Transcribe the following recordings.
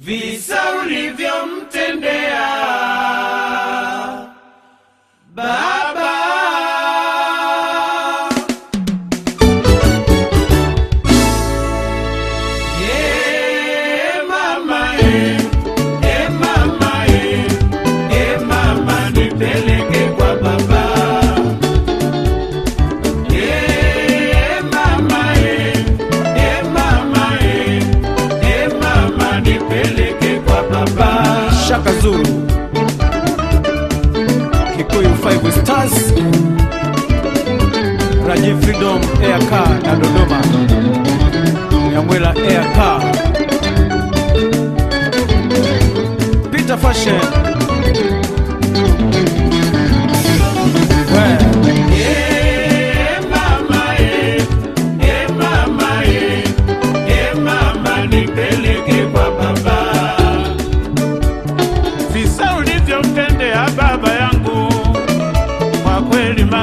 visa ulivyomtendea. Zulu Kikuyu Five Stars. Raji Freedom Aircar na Dodoma. Nyamwela Aircar Peter Fashion.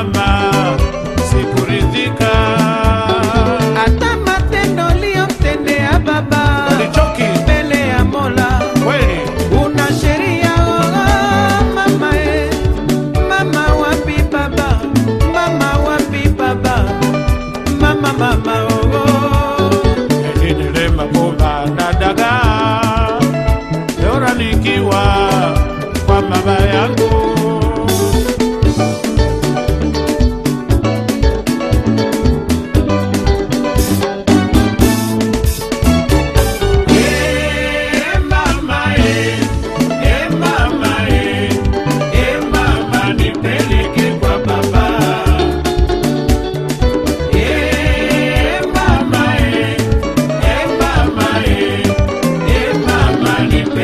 mama sikuridhika, hata matendo baba ulichoki. mbele ya Mola, kweli una sheria oh, mama e, mama wapi baba, mama wapi baba, mama mama oh, oh. na dagaa. Kwa mama yangu.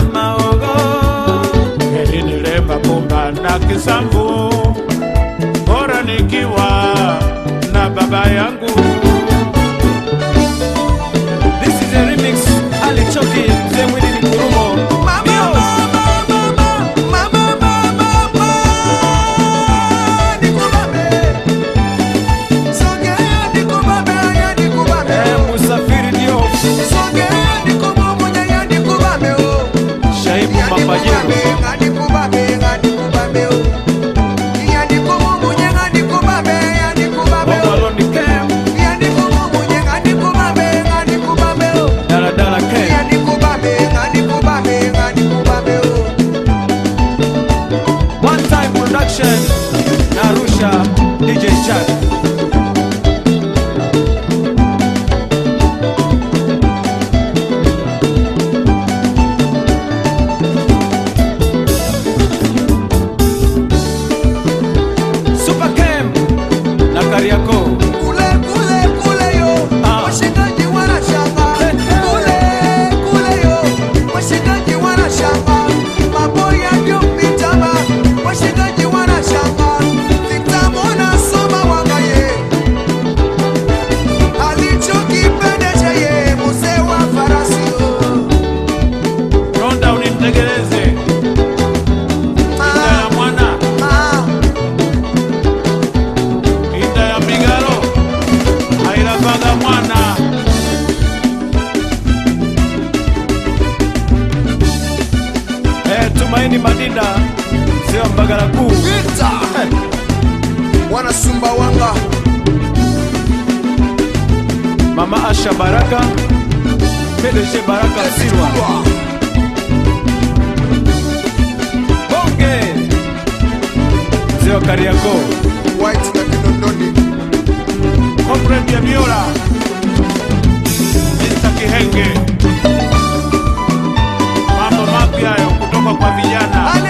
maogo. Heri niremba pumba na kisambu. Bora nikiwa na baba yangu. Maasha Baraka, PDG Baraka Sirwa. Zio mzee White na Kinondoni, Comrade ya Miola, Mr. Kihenge, mambo Mapia, kutoka kwa vijana.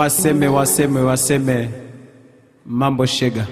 waseme waseme waseme mambo shega.